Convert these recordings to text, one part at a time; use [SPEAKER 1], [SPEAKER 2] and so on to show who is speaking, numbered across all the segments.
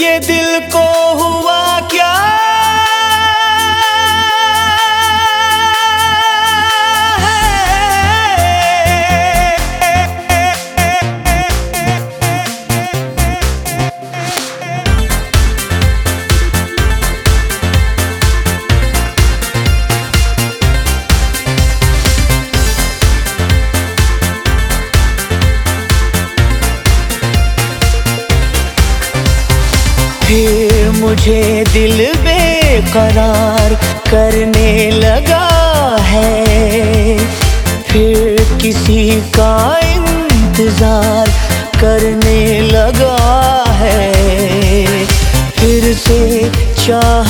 [SPEAKER 1] ये दिल को हुआ फिर मुझे दिल बेकरार करने लगा है। फिर किसी का इंतज़ार करने लगा है। फिर से चाहता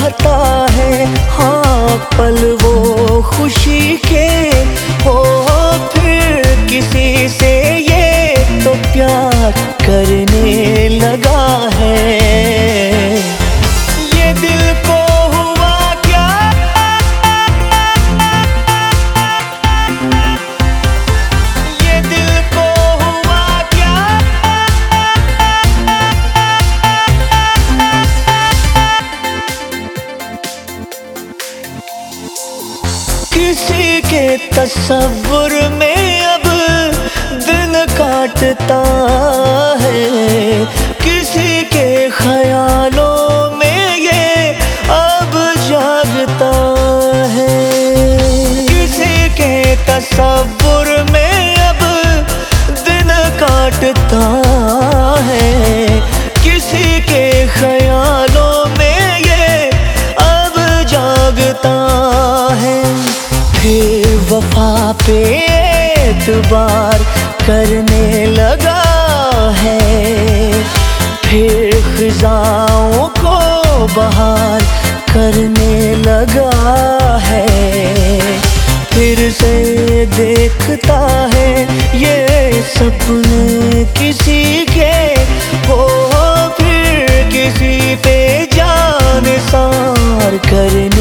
[SPEAKER 1] किसी के तस्वुर में अब दिन काटता। एतबार करने लगा है। फिर खिजाओं को बहार करने लगा है। फिर से देखता है ये सपने किसी के। हो फिर किसी पे जान सार करने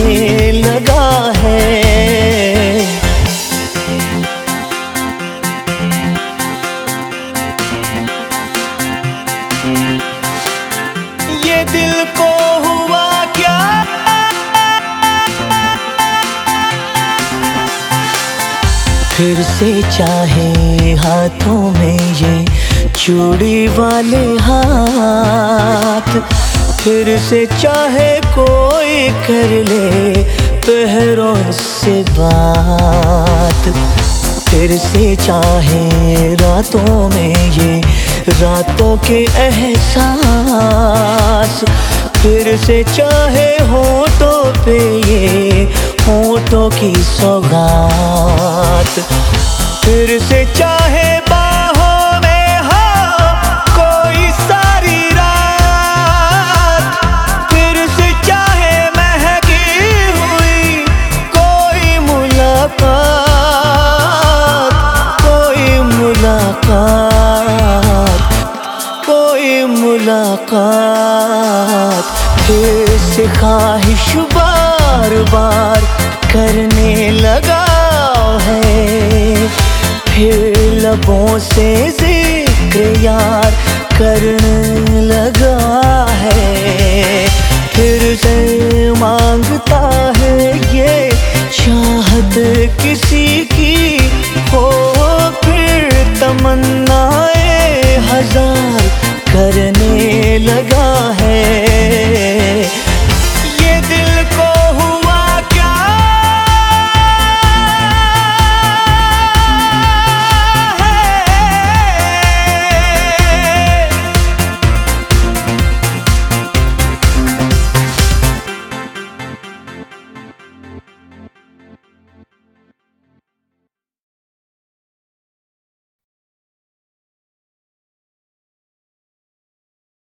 [SPEAKER 1] दिल को हुआ क्या? फिर से चाहे हाथों में ये चूड़ी वाले हाथ, फिर से चाहे कोई कर ले पहरों से बात, फिर से चाहे रातों में ये रातों के एहसास, फिर से चाहे हो तो पे ये होठों की सौगात, फिर से चाहे मुलाकात। फिर से ख्वाहिश बार बार करने लगा है। फिर लबों से ज़िक्र यार करने लगा है। फिर से माँगता है ये चाहत किसी